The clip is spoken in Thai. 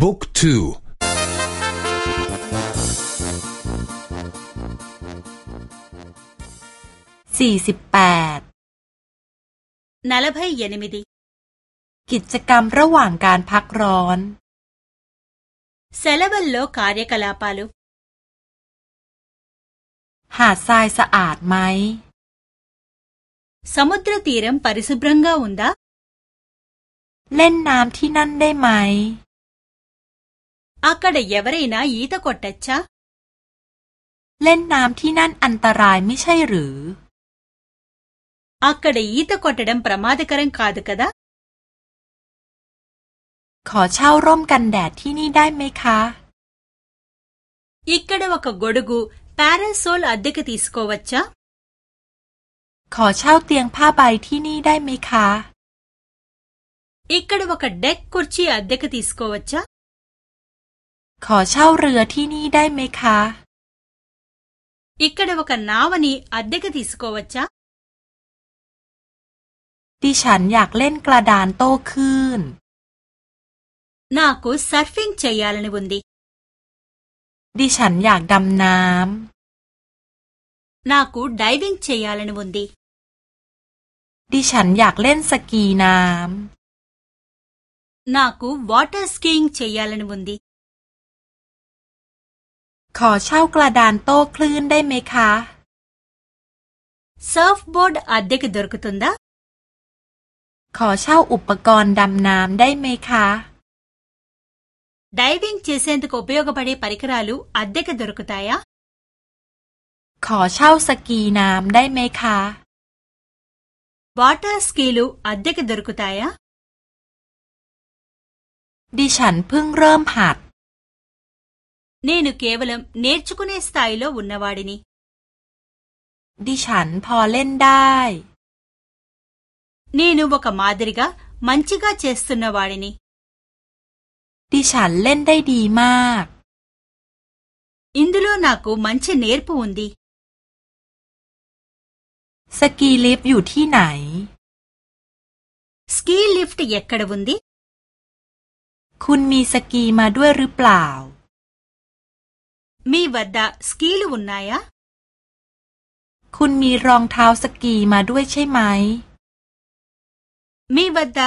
book ทูสี่สิบแปด నలభై ఎనిమిది กิจกรรมระหว่างการพักร้อนసెలవుల్లో కార్యకలాపాలు หาดทรายสะอาดไหมసముద్ర తీరం పరిశుభ్రంగా ఉందాเล่นน้ำที่นั่นได้ไหม อากาศเยวเรน่ายีตะกดตัชชะเล่นน้ำที่นั่นอันตรายไม่ใช่หรืออากาศยีตะกดดัมประมาทกรังคาดกดาขอเช่าร่มกันแดดที่นี่ได้ไหมคะอิกกดวกกอดกูปาราโซลอเดกติสโกวัชชะขอเช่าเตียงผ้าใบที่นี่ได้ไหมคะఇక్కడ ఒక ขอเช่าเรือที่นี่ได้ไหมคะఇక్కడ ఒక నావని అద్దెకి తీసుకోవచ్చా ดิฉันอยากเล่นกระดานโต้คลื่นనాకు సర్ఫింగ్ చేయాలని ఉంది ดิฉันอยากดำน้ำนากูดิวิ่งเชียลนบุนดีดิฉันอยากเล่นสกีน้ำนากูวอเตอร์สกีงเชียลนบุนดี ขอเช่ากระดานโต้คลื่นได้ไหมคะ เซิร์ฟบอร์ดอเดกดอร์กตุนดาขอเช่าอุปกรณ์ดำน้ำได้ไหมคะడైవింగ్ చేసేందుకు ఉపయోగపడే పరికరాలు అద్దెకు దొరుకుతాయా ขอเช่าสกีน้ำได้ไหมคะ వాటర్ స్కీలు అద్దెకు దొరుకుతాయా ดิฉันเพิ่งเริ่มหัด నేను కేవలం నేర్చుకునే స్థాయిలో ఉన్నవాడిని ดิฉันพอเล่นได้ నేను ఒక మాదిరిగా మంచిగా చేస్తున్నవాడిని ดิฉันเล่นได้ดีมาก ఇందులో నాకు మంచి నేర్పు ఉంది สกีลิฟต์อยู่ที่ไหน สกีลิฟต์แక్కడ ఉంది คุณมีสกีมาด้วยหรือเปล่า มีวดดาสกีลูอุนนายะคุณมีรองเท้าสกีมาด้วยใช่ไหมมีวดดา